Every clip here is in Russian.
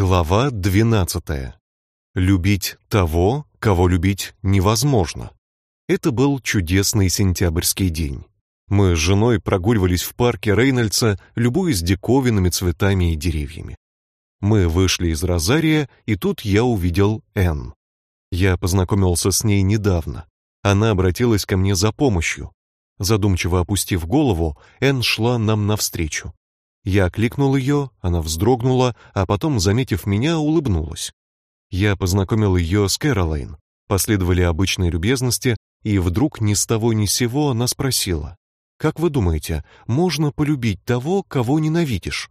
Глава 12. Любить того, кого любить невозможно. Это был чудесный сентябрьский день. Мы с женой прогуливались в парке Рейнольдса, любуясь диковинными цветами и деревьями. Мы вышли из Розария, и тут я увидел Энн. Я познакомился с ней недавно. Она обратилась ко мне за помощью. Задумчиво опустив голову, Энн шла нам навстречу. Я окликнул ее, она вздрогнула, а потом, заметив меня, улыбнулась. Я познакомил ее с Кэролайн. Последовали обычные любезности, и вдруг ни с того ни с сего она спросила: "Как вы думаете, можно полюбить того, кого ненавидишь?"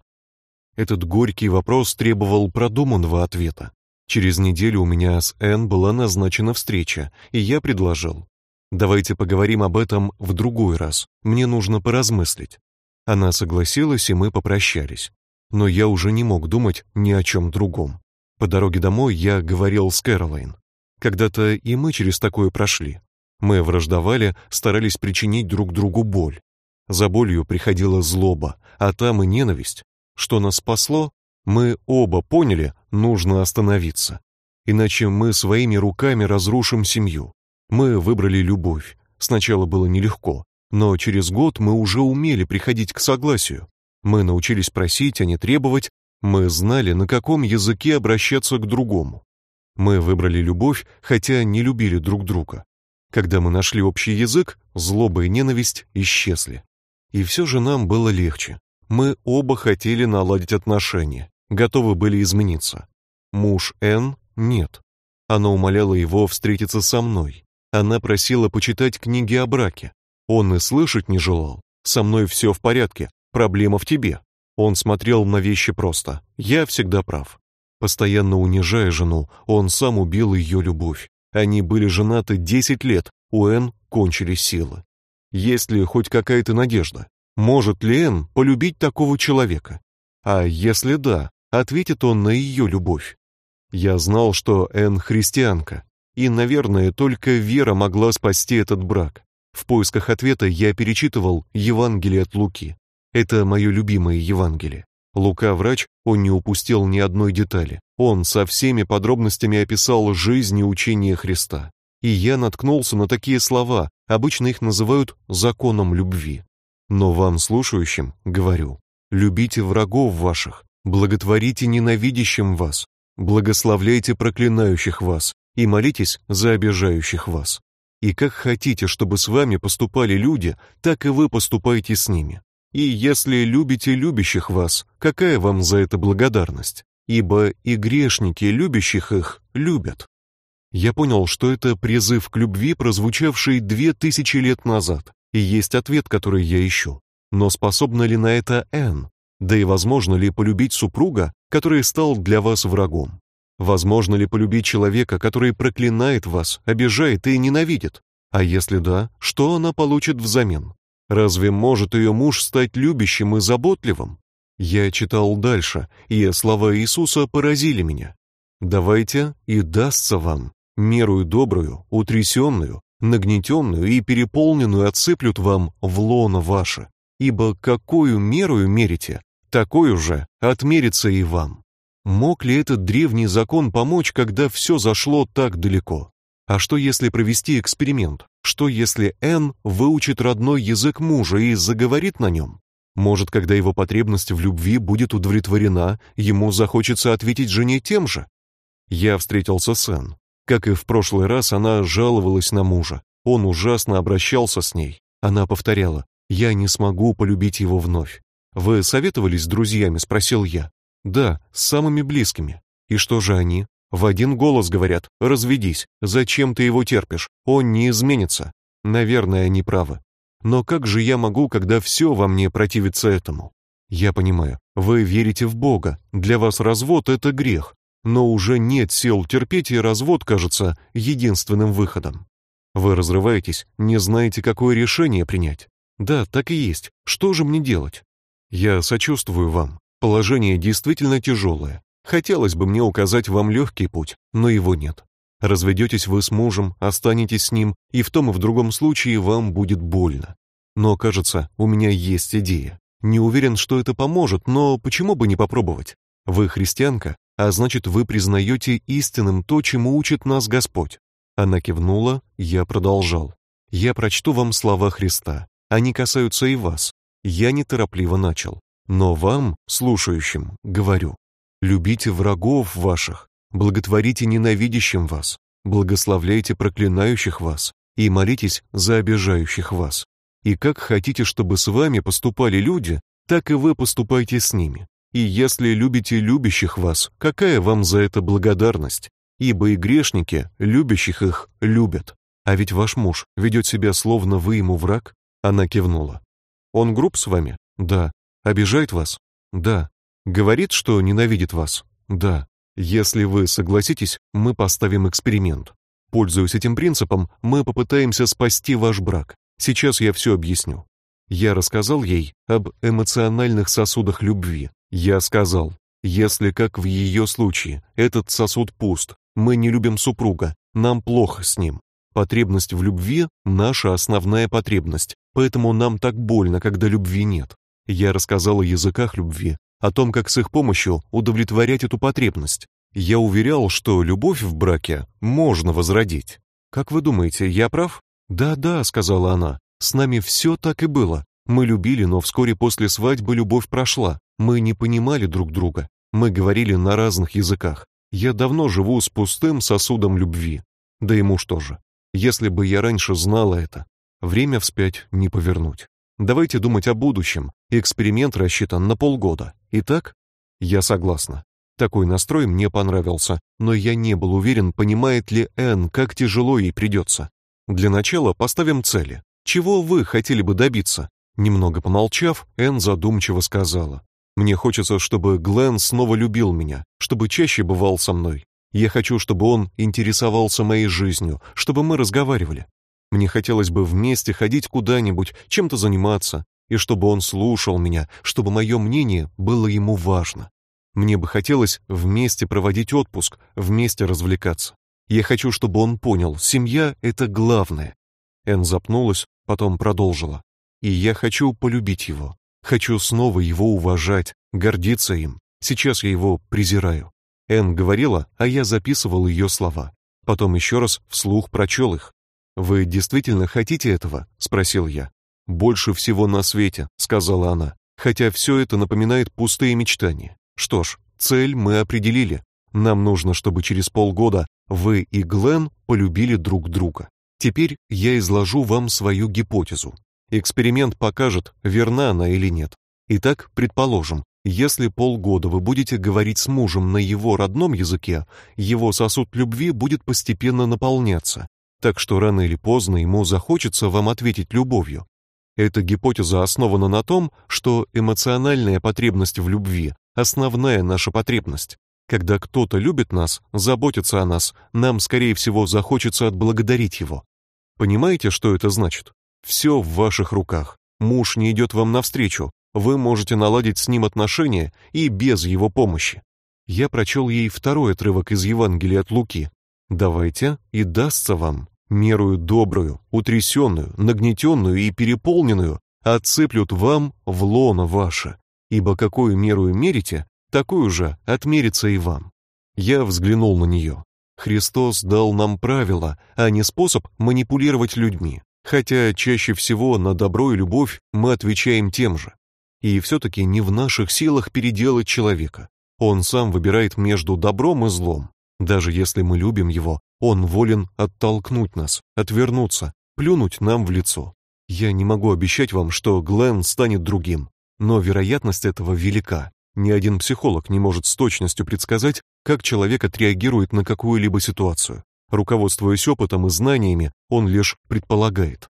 Этот горький вопрос требовал продуманного ответа. Через неделю у меня с Энн была назначена встреча, и я предложил: "Давайте поговорим об этом в другой раз. Мне нужно поразмыслить". Она согласилась, и мы попрощались. Но я уже не мог думать ни о чем другом. По дороге домой я говорил с Кэролайн. Когда-то и мы через такое прошли. Мы враждовали, старались причинить друг другу боль. За болью приходила злоба, а там и ненависть. Что нас спасло? Мы оба поняли, нужно остановиться. Иначе мы своими руками разрушим семью. Мы выбрали любовь. Сначала было нелегко, но через год мы уже умели приходить к согласию. Мы научились просить, а не требовать. Мы знали, на каком языке обращаться к другому. Мы выбрали любовь, хотя не любили друг друга. Когда мы нашли общий язык, злоба и ненависть исчезли. И все же нам было легче. Мы оба хотели наладить отношения, готовы были измениться. Муж Н нет. Она умоляла его встретиться со мной. Она просила почитать книги о браке. Он и слышать не желал. Со мной все в порядке, проблема в тебе. Он смотрел на вещи просто. Я всегда прав. Постоянно унижая жену, он сам убил ее любовь. Они были женаты 10 лет. У Н кончились силы. Есть ли хоть какая-то надежда? Может ли Н полюбить такого человека? А если да, ответит он на ее любовь. Я знал, что Н христианка, и, наверное, только вера могла спасти этот брак. В поисках ответа я перечитывал Евангелие от Луки. Это мое любимое Евангелие. Лука врач, он не упустил ни одной детали. Он со всеми подробностями описал жизнь и учение Христа. И я наткнулся на такие слова, обычно их называют законом любви. Но вам, слушающим, говорю: любите врагов ваших, благотворите ненавидящим вас, благословляйте проклинающих вас и молитесь за обижающих вас. И как хотите, чтобы с вами поступали люди, так и вы поступайте с ними. И если любите любящих вас, какая вам за это благодарность? Ибо и грешники любящих их любят. Я понял, что это призыв к любви, прозвучавший две тысячи лет назад, и есть ответ, который я ищу. Но способна ли на это Н? Да и возможно ли полюбить супруга, который стал для вас врагом? Возможно ли полюбить человека, который проклинает вас, обижает и ненавидит? А если да, что она получит взамен? Разве может ее муж стать любящим и заботливым? Я читал дальше, и слова Иисуса поразили меня. Давайте, и дастся вам мерую добрую, утрясенную, нагнетенную и переполненную отсыплют вам в лоно ваше, ибо какую мерою мерите, такой же отмерится и вам. Мог ли этот древний закон помочь, когда все зашло так далеко? А что если провести эксперимент? Что если Н выучит родной язык мужа и заговорит на нем? Может, когда его потребность в любви будет удовлетворена, ему захочется ответить жене тем же? Я встретился с Н. Как и в прошлый раз, она жаловалась на мужа. Он ужасно обращался с ней. Она повторяла: "Я не смогу полюбить его вновь". Вы советовались с друзьями, спросил я. Да, с самыми близкими. И что же они? В один голос говорят: "Разведись. Зачем ты его терпишь? Он не изменится". Наверное, они правы. Но как же я могу, когда все во мне противится этому? Я понимаю. Вы верите в Бога. Для вас развод это грех, но уже нет сил терпеть, и развод кажется единственным выходом. Вы разрываетесь, не знаете, какое решение принять. Да, так и есть. Что же мне делать? Я сочувствую вам. Положение действительно тяжелое. Хотелось бы мне указать вам легкий путь, но его нет. Разведетесь вы с мужем, останетесь с ним, и в том и в другом случае вам будет больно. Но, кажется, у меня есть идея. Не уверен, что это поможет, но почему бы не попробовать? Вы христианка, а значит, вы признаете истинным то, чему учит нас Господь. Она кивнула, я продолжал. Я прочту вам слова Христа. Они касаются и вас. Я неторопливо начал. Но вам, слушающим, говорю: любите врагов ваших, благотворите ненавидящим вас, благословляйте проклинающих вас и молитесь за обижающих вас. И как хотите, чтобы с вами поступали люди, так и вы поступайте с ними. И если любите любящих вас, какая вам за это благодарность? Ибо и грешники, любящих их, любят. А ведь ваш муж ведет себя словно вы ему враг? Она кивнула. Он груб с вами? Да. Обижает вас? Да. Говорит, что ненавидит вас? Да. Если вы согласитесь, мы поставим эксперимент. Пользуясь этим принципом, мы попытаемся спасти ваш брак. Сейчас я все объясню. Я рассказал ей об эмоциональных сосудах любви. Я сказал: если, как в ее случае, этот сосуд пуст, мы не любим супруга, нам плохо с ним. Потребность в любви наша основная потребность, поэтому нам так больно, когда любви нет. Я рассказал о языках любви, о том, как с их помощью удовлетворять эту потребность. Я уверял, что любовь в браке можно возродить. Как вы думаете, я прав? Да-да, сказала она. С нами все так и было. Мы любили, но вскоре после свадьбы любовь прошла. Мы не понимали друг друга. Мы говорили на разных языках. Я давно живу с пустым сосудом любви. Да и муж тоже. Если бы я раньше знала это, время вспять не повернуть. Давайте думать о будущем. Эксперимент рассчитан на полгода. Итак, я согласна. Такой настрой мне понравился, но я не был уверен, понимает ли Энн, как тяжело ей придется. Для начала поставим цели. Чего вы хотели бы добиться? Немного помолчав, Энн задумчиво сказала: "Мне хочется, чтобы Глен снова любил меня, чтобы чаще бывал со мной. Я хочу, чтобы он интересовался моей жизнью, чтобы мы разговаривали. Мне хотелось бы вместе ходить куда-нибудь, чем-то заниматься, и чтобы он слушал меня, чтобы мое мнение было ему важно. Мне бы хотелось вместе проводить отпуск, вместе развлекаться. Я хочу, чтобы он понял, семья это главное. Эн запнулась, потом продолжила. И я хочу полюбить его. Хочу снова его уважать, гордиться им. Сейчас я его презираю. Эн говорила, а я записывал ее слова. Потом еще раз вслух прочел их. Вы действительно хотите этого? спросил я. Больше всего на свете, сказала она. Хотя все это напоминает пустые мечтания. Что ж, цель мы определили. Нам нужно, чтобы через полгода вы и Глен полюбили друг друга. Теперь я изложу вам свою гипотезу. Эксперимент покажет, верна она или нет. Итак, предположим, если полгода вы будете говорить с мужем на его родном языке, его сосуд любви будет постепенно наполняться. Так что рано или поздно ему захочется вам ответить любовью. Эта гипотеза основана на том, что эмоциональная потребность в любви основная наша потребность. Когда кто-то любит нас, заботится о нас, нам, скорее всего, захочется отблагодарить его. Понимаете, что это значит? Все в ваших руках. Муж не идет вам навстречу. Вы можете наладить с ним отношения и без его помощи. Я прочел ей второй отрывок из Евангелия от Луки. Давайте, и дастся вам мерую добрую, утрясенную, нагнетенную и переполненную, отсыплют вам в лоно ваше ибо какую меру мерите, такую же отмерится и вам. Я взглянул на нее. Христос дал нам правила, а не способ манипулировать людьми. Хотя чаще всего на добро и любовь мы отвечаем тем же. И все таки не в наших силах переделать человека. Он сам выбирает между добром и злом. Даже если мы любим его, он волен оттолкнуть нас, отвернуться, плюнуть нам в лицо. Я не могу обещать вам, что Глен станет другим, но вероятность этого велика. Ни один психолог не может с точностью предсказать, как человек отреагирует на какую-либо ситуацию. Руководствуясь опытом и знаниями, он лишь предполагает.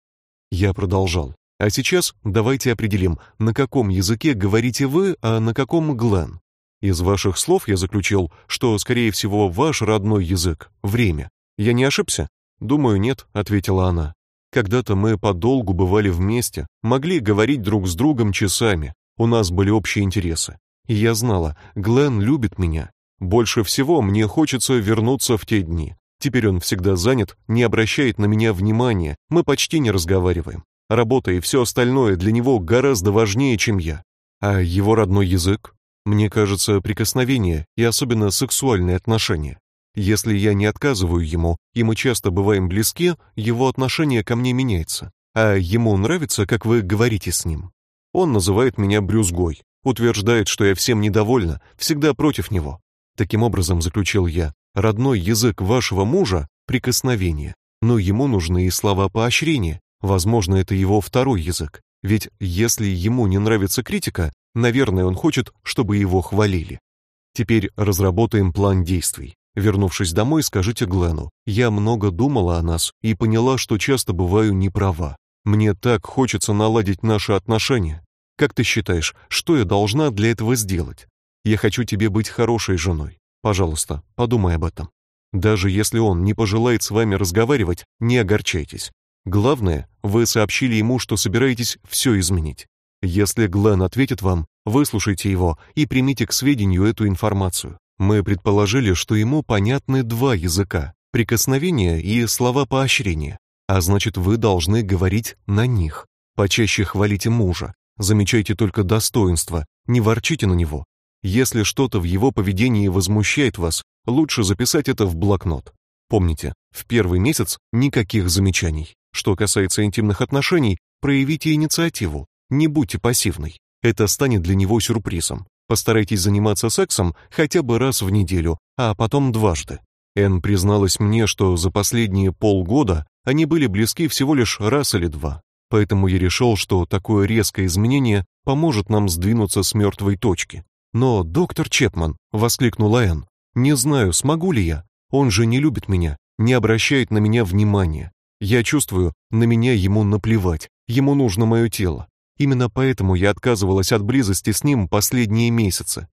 Я продолжал. А сейчас давайте определим, на каком языке говорите вы, а на каком Глен. Из ваших слов я заключил, что, скорее всего, ваш родной язык время. Я не ошибся? Думаю, нет, ответила она. Когда-то мы подолгу бывали вместе, могли говорить друг с другом часами. У нас были общие интересы. И я знала, Глен любит меня. Больше всего мне хочется вернуться в те дни. Теперь он всегда занят, не обращает на меня внимания. Мы почти не разговариваем. Работа и все остальное для него гораздо важнее, чем я. А его родной язык? Мне кажется, прикосновение и особенно сексуальные отношения. Если я не отказываю ему, и мы часто бываем близки, его отношение ко мне меняется. А ему нравится, как вы говорите с ним. Он называет меня брюзгой, утверждает, что я всем недовольна, всегда против него. Таким образом, заключил я, родной язык вашего мужа прикосновение, но ему нужны и слова поощрения. Возможно, это его второй язык. Ведь если ему не нравится критика, наверное, он хочет, чтобы его хвалили. Теперь разработаем план действий. Вернувшись домой, скажите Глену: "Я много думала о нас и поняла, что часто бываю неправа. Мне так хочется наладить наши отношения. Как ты считаешь, что я должна для этого сделать? Я хочу тебе быть хорошей женой. Пожалуйста, подумай об этом. Даже если он не пожелает с вами разговаривать, не огорчайтесь. Главное, вы сообщили ему, что собираетесь все изменить. Если Глен ответит вам, выслушайте его и примите к сведению эту информацию. Мы предположили, что ему понятны два языка: прикосновения и слова поощрения. А значит, вы должны говорить на них. Почаще хвалите мужа, замечайте только достоинства, не ворчите на него. Если что-то в его поведении возмущает вас, лучше записать это в блокнот. Помните, в первый месяц никаких замечаний. Что касается интимных отношений, проявите инициативу, не будьте пассивной. Это станет для него сюрпризом. Постарайтесь заниматься сексом хотя бы раз в неделю, а потом дважды. Эн призналась мне, что за последние полгода они были близки всего лишь раз или два. Поэтому я решил, что такое резкое изменение поможет нам сдвинуться с мертвой точки. Но, доктор Чепман, воскликнула Энн, не знаю, смогу ли я. Он же не любит меня, не обращает на меня внимания. Я чувствую, на меня ему наплевать. Ему нужно мое тело. Именно поэтому я отказывалась от близости с ним последние месяцы.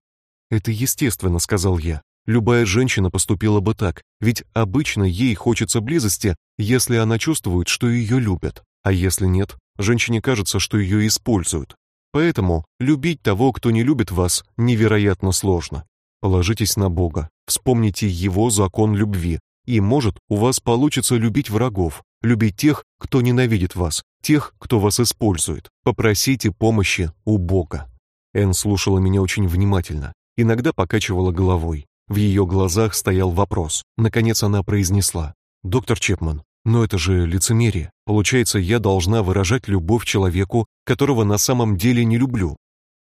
Это естественно, сказал я. Любая женщина поступила бы так, ведь обычно ей хочется близости, если она чувствует, что ее любят, а если нет, женщине кажется, что ее используют. Поэтому любить того, кто не любит вас, невероятно сложно. Положитесь на Бога, вспомните его закон любви, и может, у вас получится любить врагов, любить тех, кто ненавидит вас, тех, кто вас использует. Попросите помощи у Бога. Эн слушала меня очень внимательно, иногда покачивала головой. В ее глазах стоял вопрос. Наконец она произнесла: "Доктор Чепман, но это же лицемерие. Получается, я должна выражать любовь человеку, которого на самом деле не люблю".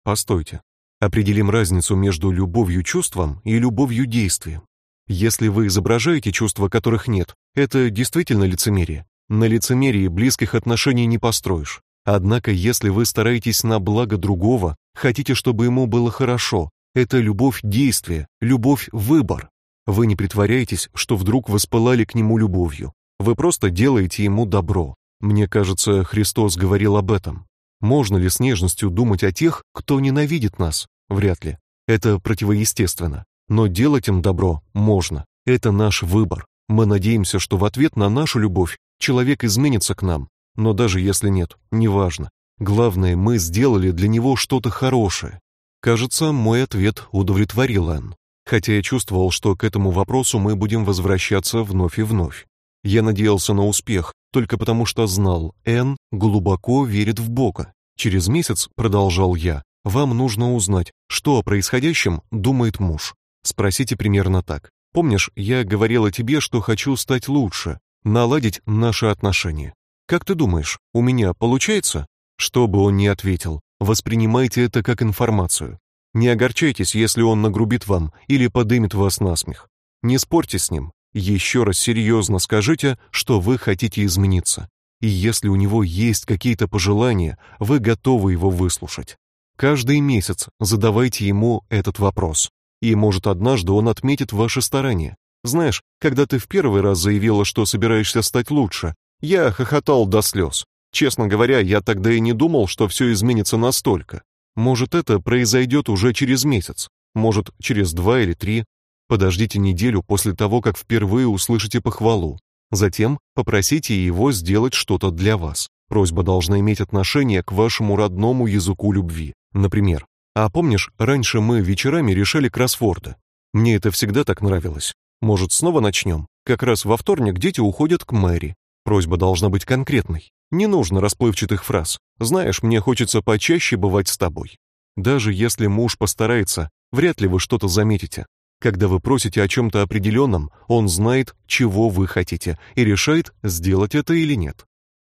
Постойте. Определим разницу между любовью чувством и любовью действием. Если вы изображаете чувства, которых нет, это действительно лицемерие. На лицемерии близких отношений не построишь. Однако, если вы стараетесь на благо другого, хотите, чтобы ему было хорошо, это любовь действия, любовь выбор. Вы не притворяетесь, что вдруг воспылали к нему любовью. Вы просто делаете ему добро. Мне кажется, Христос говорил об этом. Можно ли с нежностью думать о тех, кто ненавидит нас? Вряд ли. Это противоестественно. Но делать им добро можно. Это наш выбор. Мы надеемся, что в ответ на нашу любовь человек изменится к нам. Но даже если нет, неважно. Главное, мы сделали для него что-то хорошее. Кажется, мой ответ удовлетворил Энн, хотя я чувствовал, что к этому вопросу мы будем возвращаться вновь и вновь. Я надеялся на успех, только потому что знал, Энн глубоко верит в Бога. Через месяц, продолжал я, вам нужно узнать, что о происходящем думает муж. Спросите примерно так. Помнишь, я говорила тебе, что хочу стать лучше, наладить наши отношения. Как ты думаешь, у меня получается? Что бы он ни ответил, Воспринимайте это как информацию. Не огорчайтесь, если он нагрубит вам или подымет вас на смех. Не спорьте с ним. Еще раз серьезно скажите, что вы хотите измениться. И если у него есть какие-то пожелания, вы готовы его выслушать. Каждый месяц задавайте ему этот вопрос. И, может, однажды он отметит ваши старания. Знаешь, когда ты в первый раз заявила, что собираешься стать лучше, я хохотал до слез. Честно говоря, я тогда и не думал, что все изменится настолько. Может, это произойдет уже через месяц, может, через два или три. Подождите неделю после того, как впервые услышите похвалу. Затем попросите его сделать что-то для вас. Просьба должна иметь отношение к вашему родному языку любви. Например, а помнишь, раньше мы вечерами решали кроссворды? Мне это всегда так нравилось. Может, снова начнем? Как раз во вторник дети уходят к Мэри. Просьба должна быть конкретной. Не нужно расплывчатых фраз. Знаешь, мне хочется почаще бывать с тобой. Даже если муж постарается, вряд ли вы что-то заметите. Когда вы просите о чем то определенном, он знает, чего вы хотите и решает, сделать это или нет.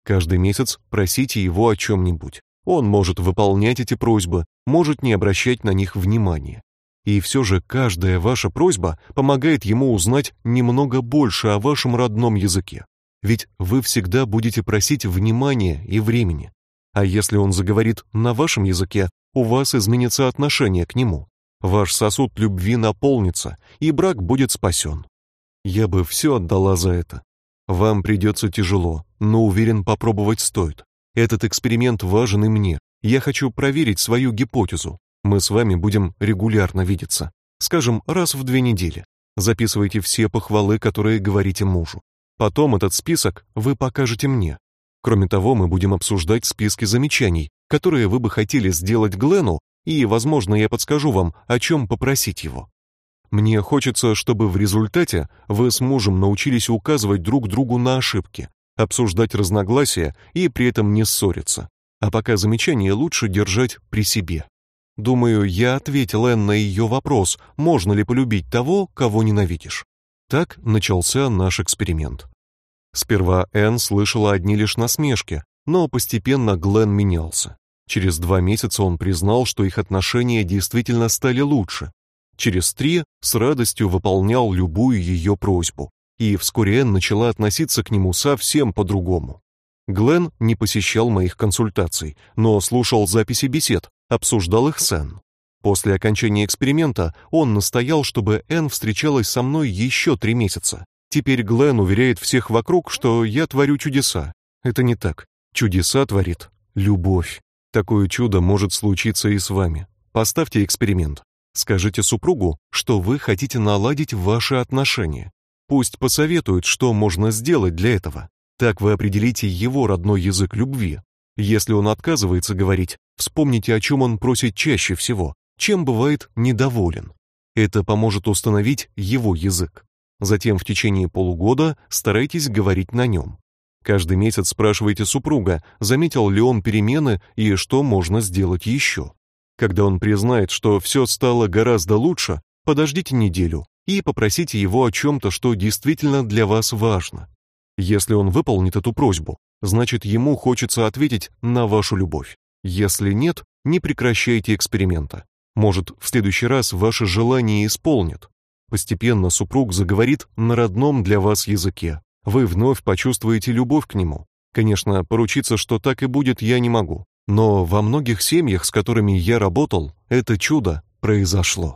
Каждый месяц просите его о чем нибудь Он может выполнять эти просьбы, может не обращать на них внимания. И все же каждая ваша просьба помогает ему узнать немного больше о вашем родном языке. Ведь вы всегда будете просить внимания и времени. А если он заговорит на вашем языке, у вас изменится отношение к нему. Ваш сосуд любви наполнится, и брак будет спасен. Я бы все отдала за это. Вам придется тяжело, но уверен, попробовать стоит. Этот эксперимент важен и мне. Я хочу проверить свою гипотезу. Мы с вами будем регулярно видеться, скажем, раз в две недели. Записывайте все похвалы, которые говорите мужу. Потом этот список вы покажете мне. Кроме того, мы будем обсуждать списки замечаний, которые вы бы хотели сделать Глену, и, возможно, я подскажу вам, о чем попросить его. Мне хочется, чтобы в результате вы с мужем научились указывать друг другу на ошибки, обсуждать разногласия и при этом не ссориться. А пока замечания лучше держать при себе. Думаю, я ответил Энн на ее вопрос, можно ли полюбить того, кого ненавидишь. Так начался наш эксперимент. Сперва Энн слышала одни лишь насмешки, но постепенно Глен менялся. Через два месяца он признал, что их отношения действительно стали лучше. Через три с радостью выполнял любую ее просьбу, и вскоре Энн начала относиться к нему совсем по-другому. Глен не посещал моих консультаций, но слушал записи бесед, обсуждал их с Энн. После окончания эксперимента он настоял, чтобы Энн встречалась со мной еще три месяца, Теперь Глен уверяет всех вокруг, что я творю чудеса. Это не так. Чудеса творит любовь. Такое чудо может случиться и с вами. Поставьте эксперимент. Скажите супругу, что вы хотите наладить ваши отношения. Пусть посоветует, что можно сделать для этого. Так вы определите его родной язык любви. Если он отказывается говорить, вспомните, о чем он просит чаще всего, чем бывает недоволен. Это поможет установить его язык. Затем в течение полугода старайтесь говорить на нем. Каждый месяц спрашивайте супруга, заметил ли он перемены и что можно сделать еще. Когда он признает, что все стало гораздо лучше, подождите неделю и попросите его о чем то что действительно для вас важно. Если он выполнит эту просьбу, значит, ему хочется ответить на вашу любовь. Если нет, не прекращайте эксперимента. Может, в следующий раз ваше желание исполнит. Постепенно супруг заговорит на родном для вас языке. Вы вновь почувствуете любовь к нему. Конечно, поручиться, что так и будет, я не могу, но во многих семьях, с которыми я работал, это чудо произошло.